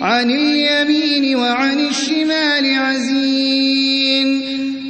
عن اليمين وعن الشمال عزيز